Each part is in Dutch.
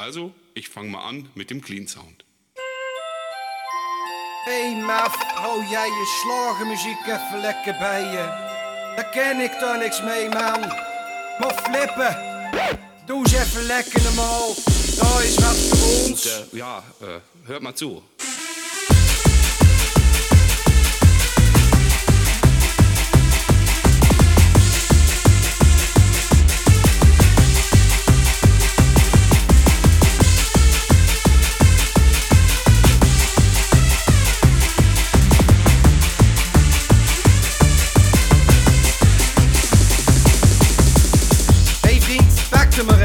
Also, ich fange mal an mit dem Clean Sound. Hey maf, hou jij je slagenmuziek even lekker bij je. Daar ken ik toch niks mee, man. Maar flippen, doe eens even lekker normaal. Daar is wat voor Und ons. äh, ja, äh, hört mal zu.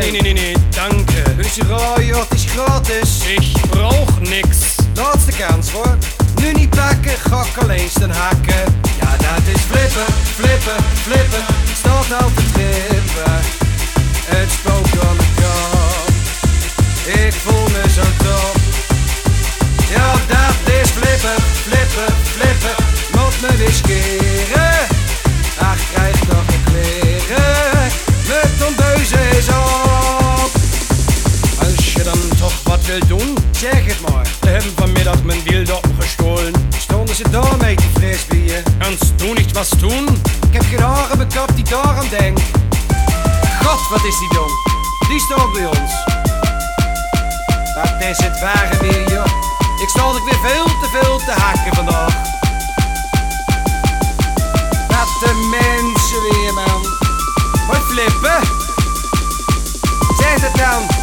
Nee, nee, nee, nee, danke. Je raaien, het is gratis. Ich brauch nix. Laatste kans hoor. Nu niet pakken, ga ik alleen staan hakken. Ja, dat is flippen, flippen, flippen. Staat al te trippen. Het spookt aan de kant. Ik voel me zo top. Ja, dat is flippen, flippen, flippen. Moet me weer scheren. Ach, krijg toch een kleren. Mijn tondeuze is op. wil doen, Zeg het maar. ze hebben vanmiddag mijn wildop gestohlen. Stonden ze daar mee te frisbeeën? Kannst du nicht was tun? Ik heb geen haren bekapt die daar aan denk. God, wat is die dom. Die staat bij ons. Wat is het ware weer, joh. Ik sta ook weer veel te veel te hakken vandaag. Wat de mensen weer, man. Wat flippen. Zeg het dan.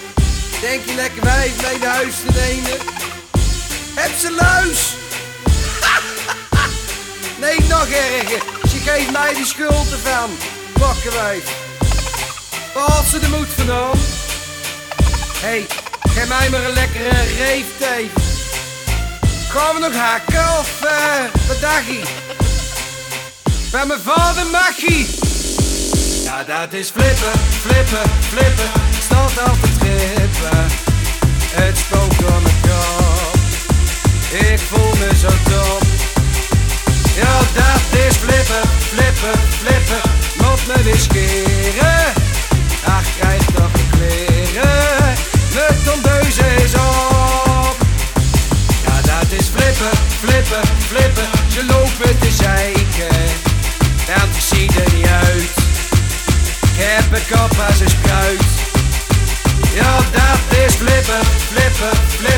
Denk je lekker wijf mee naar huis te nemen? Heb ze luis? nee, nog erger. Ze geeft mij die schuld ervan. Bakkenwijf. Waar had ze de moed vandaan? Hé, hey, geef mij maar een lekkere reefteef. Gaan we nog hakken of eh, wat je? Bij mijn vader Machie. Ja, dat is flippen, flippen, flippen. Staat al te Weer scheren. Ach, krijg toch de kleren. Tondeuze is op. Ja, dat is flippen, flippen, flippen. Ze lopen te zeiken. En ik zie er niet uit. Ik heb een kop als een spruit. Ja, dat is flippen, flippen, flippen.